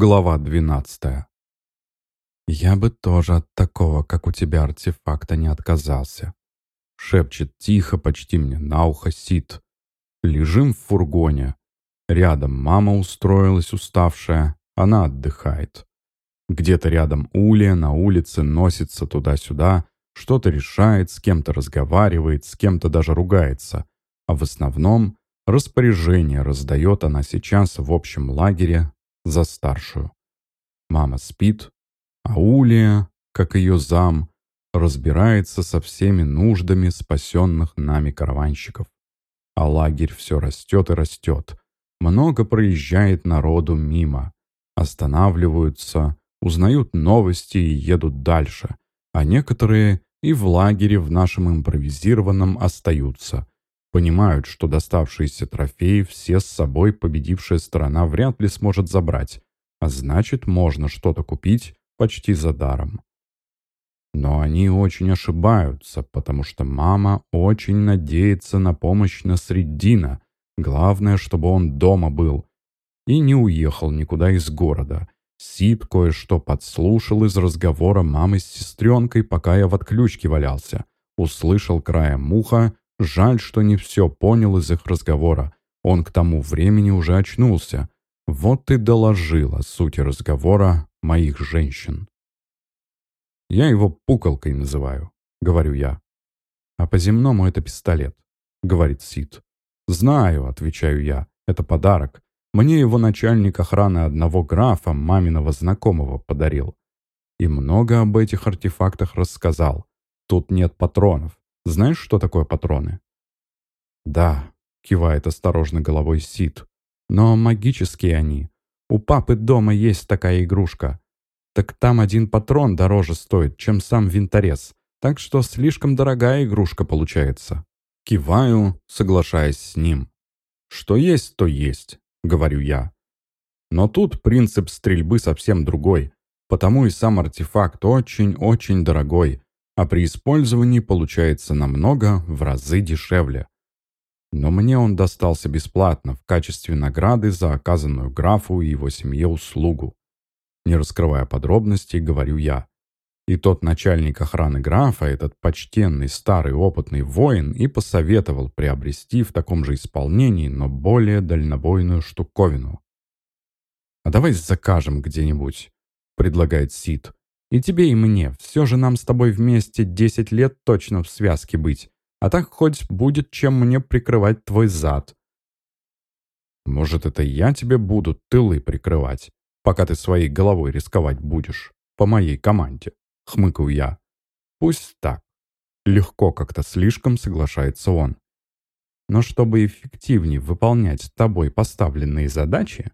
Глава 12. «Я бы тоже от такого, как у тебя, артефакта не отказался», — шепчет тихо, почти мне на ухо Сид. Лежим в фургоне. Рядом мама устроилась уставшая, она отдыхает. Где-то рядом Улия на улице носится туда-сюда, что-то решает, с кем-то разговаривает, с кем-то даже ругается. А в основном распоряжение раздает она сейчас в общем лагере за старшую. Мама спит, а Улия, как ее зам, разбирается со всеми нуждами спасенных нами караванщиков. А лагерь все растет и растет. Много проезжает народу мимо. Останавливаются, узнают новости и едут дальше. А некоторые и в лагере в нашем импровизированном остаются. Понимают, что доставшиеся трофеи все с собой победившая сторона вряд ли сможет забрать, а значит, можно что-то купить почти за даром. Но они очень ошибаются, потому что мама очень надеется на помощь на Среддина. Главное, чтобы он дома был. И не уехал никуда из города. Сид кое-что подслушал из разговора мамы с сестренкой, пока я в отключке валялся. Услышал краем муха, жаль, что не все понял из их разговора. Он к тому времени уже очнулся. Вот и доложила суть разговора моих женщин. Я его пукалкой называю, говорю я. А по-земному это пистолет, говорит Сид. Знаю, отвечаю я, это подарок. Мне его начальник охраны одного графа, маминого знакомого, подарил. И много об этих артефактах рассказал. Тут нет патронов. Знаешь, что такое патроны? Да, кивает осторожно головой Сид. Но магические они. У папы дома есть такая игрушка. Так там один патрон дороже стоит, чем сам винторез. Так что слишком дорогая игрушка получается. Киваю, соглашаясь с ним. Что есть, то есть. — говорю я. Но тут принцип стрельбы совсем другой, потому и сам артефакт очень-очень дорогой, а при использовании получается намного в разы дешевле. Но мне он достался бесплатно в качестве награды за оказанную графу и его семье услугу. Не раскрывая подробностей, говорю я. И тот начальник охраны графа, этот почтенный старый опытный воин, и посоветовал приобрести в таком же исполнении, но более дальнобойную штуковину. «А давай закажем где-нибудь», — предлагает Сид. «И тебе, и мне. Все же нам с тобой вместе десять лет точно в связке быть. А так хоть будет чем мне прикрывать твой зад». «Может, это я тебе буду тылы прикрывать, пока ты своей головой рисковать будешь, по моей команде?» хмыкаю я. Пусть так. Легко как-то слишком соглашается он. Но чтобы эффективнее выполнять тобой поставленные задачи,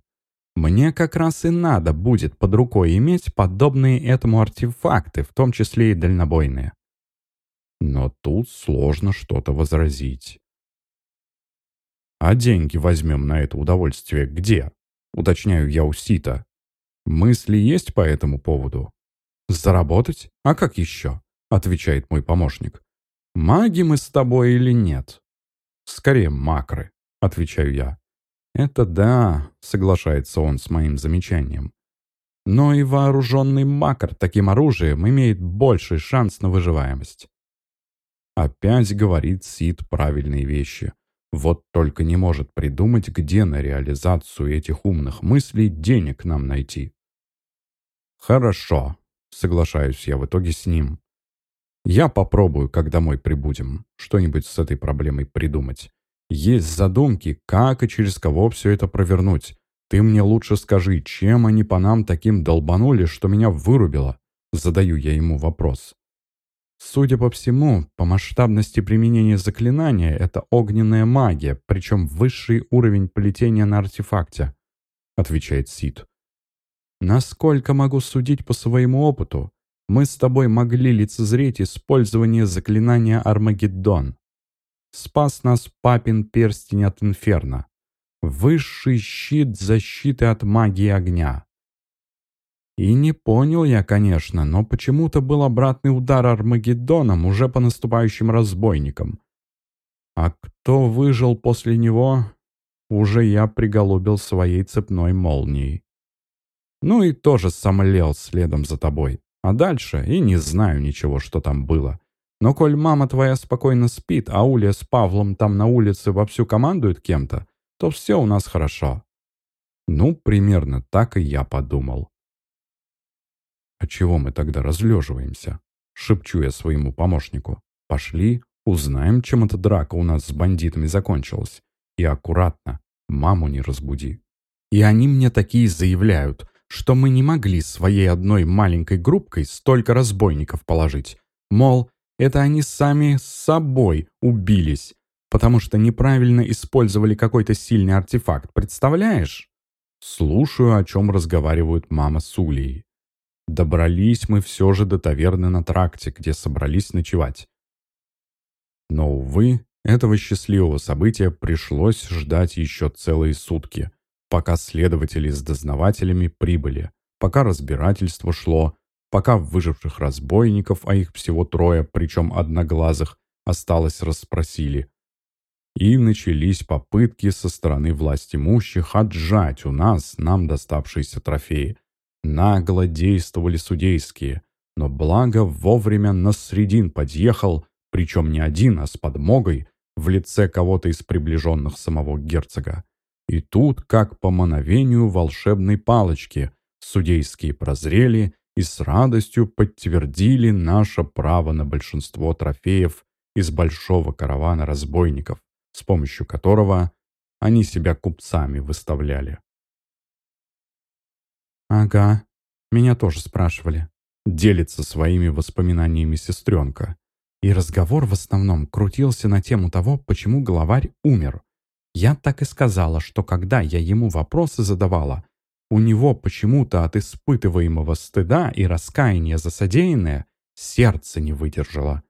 мне как раз и надо будет под рукой иметь подобные этому артефакты, в том числе и дальнобойные. Но тут сложно что-то возразить. «А деньги возьмем на это удовольствие где?» — уточняю я у Сита. «Мысли есть по этому поводу?» «Заработать? А как еще?» — отвечает мой помощник. «Маги мы с тобой или нет?» «Скорее макры», — отвечаю я. «Это да», — соглашается он с моим замечанием. «Но и вооруженный макр таким оружием имеет больший шанс на выживаемость». Опять говорит Сид правильные вещи. Вот только не может придумать, где на реализацию этих умных мыслей денег нам найти. «Хорошо», Соглашаюсь я в итоге с ним. Я попробую, как домой прибудем, что-нибудь с этой проблемой придумать. Есть задумки, как и через кого все это провернуть. Ты мне лучше скажи, чем они по нам таким долбанули, что меня вырубило? Задаю я ему вопрос. Судя по всему, по масштабности применения заклинания это огненная магия, причем высший уровень плетения на артефакте, отвечает Сид. Насколько могу судить по своему опыту, мы с тобой могли лицезреть использование заклинания Армагеддон. Спас нас папин перстень от инферно. Высший щит защиты от магии огня. И не понял я, конечно, но почему-то был обратный удар Армагеддоном уже по наступающим разбойникам. А кто выжил после него, уже я приголубил своей цепной молнией. Ну и тоже сомлел следом за тобой. А дальше и не знаю ничего, что там было. Но коль мама твоя спокойно спит, а Уля с Павлом там на улице вовсю командуют кем-то, то все у нас хорошо. Ну, примерно так и я подумал. «А чего мы тогда разлеживаемся?» — шепчу я своему помощнику. «Пошли, узнаем, чем эта драка у нас с бандитами закончилась. И аккуратно, маму не разбуди». И они мне такие заявляют, что мы не могли своей одной маленькой группкой столько разбойников положить. Мол, это они сами с собой убились, потому что неправильно использовали какой-то сильный артефакт, представляешь? Слушаю, о чем разговаривают мама с Улей. Добрались мы все же до таверны на тракте, где собрались ночевать. Но, увы, этого счастливого события пришлось ждать еще целые сутки, пока следователи с дознавателями прибыли, пока разбирательство шло, пока выживших разбойников, а их всего трое, причем одноглазых, осталось расспросили. И начались попытки со стороны власть имущих отжать у нас нам доставшиеся трофеи. Нагло действовали судейские, но благо вовремя на средин подъехал, причем не один, а с подмогой, в лице кого-то из приближенных самого герцога. И тут, как по мановению волшебной палочки, судейские прозрели и с радостью подтвердили наше право на большинство трофеев из большого каравана разбойников, с помощью которого они себя купцами выставляли. «Ага, меня тоже спрашивали», — делится своими воспоминаниями сестренка. И разговор в основном крутился на тему того, почему главарь умер. Я так и сказала, что когда я ему вопросы задавала, у него почему-то от испытываемого стыда и раскаяния за содеянное сердце не выдержало.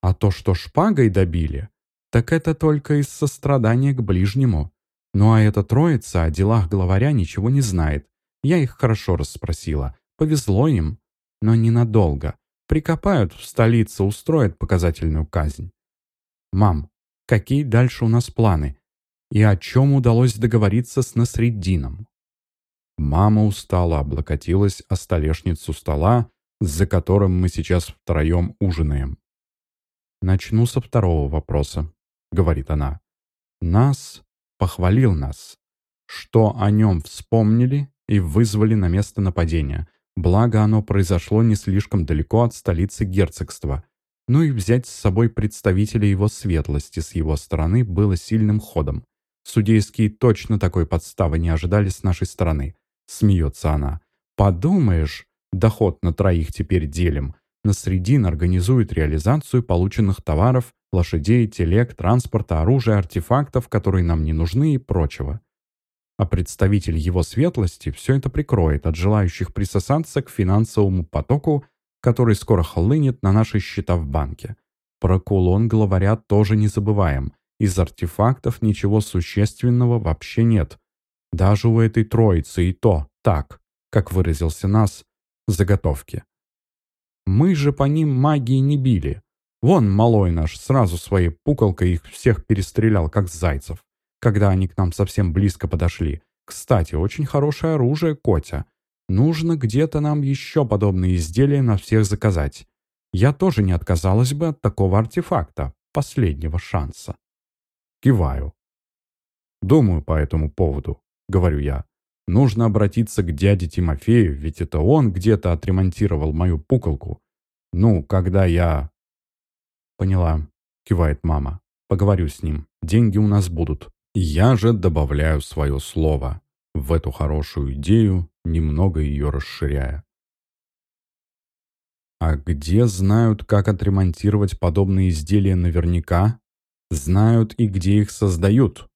А то, что шпагой добили, так это только из сострадания к ближнему. Ну а эта троица о делах главаря ничего не знает, я их хорошо расспросила. Повезло им, но ненадолго. Прикопают в столице, устроят показательную казнь. «Мам, какие дальше у нас планы? И о чем удалось договориться с Насреддином?» Мама устала, облокотилась о столешницу стола, за которым мы сейчас втроем ужинаем. «Начну со второго вопроса», — говорит она. «Нас похвалил нас. Что о нем вспомнили и вызвали на место нападения. Благо, оно произошло не слишком далеко от столицы герцогства. Ну и взять с собой представителя его светлости с его стороны было сильным ходом. Судейские точно такой подставы не ожидали с нашей стороны. Смеется она. Подумаешь, доход на троих теперь делим. На средин организует реализацию полученных товаров, лошадей, телег, транспорта, оружия, артефактов, которые нам не нужны и прочего а представитель его светлости все это прикроет от желающих присосаться к финансовому потоку, который скоро хлынет на наши счета в банке. Про кулон главаря тоже не забываем. Из артефактов ничего существенного вообще нет. Даже у этой троицы и то так, как выразился нас, заготовки. Мы же по ним магии не били. Вон малой наш сразу своей пукалкой их всех перестрелял, как зайцев когда они к нам совсем близко подошли. Кстати, очень хорошее оружие, Котя. Нужно где-то нам еще подобные изделия на всех заказать. Я тоже не отказалась бы от такого артефакта, последнего шанса. Киваю. Думаю по этому поводу, говорю я. Нужно обратиться к дяде Тимофею, ведь это он где-то отремонтировал мою пуколку. Ну, когда я... Поняла, кивает мама. Поговорю с ним. Деньги у нас будут. Я же добавляю свое слово в эту хорошую идею, немного ее расширяя. А где знают, как отремонтировать подобные изделия наверняка? Знают и где их создают.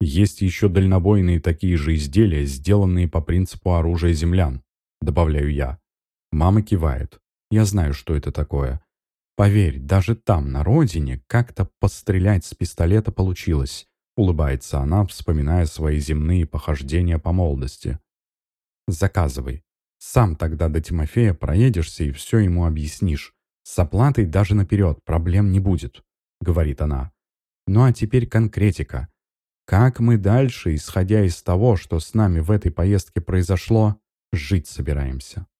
Есть еще дальнобойные такие же изделия, сделанные по принципу оружия землян, добавляю я. Мама кивает. Я знаю, что это такое. Поверь, даже там, на родине, как-то пострелять с пистолета получилось. Улыбается она, вспоминая свои земные похождения по молодости. «Заказывай. Сам тогда до Тимофея проедешься и все ему объяснишь. С оплатой даже наперед проблем не будет», — говорит она. «Ну а теперь конкретика. Как мы дальше, исходя из того, что с нами в этой поездке произошло, жить собираемся?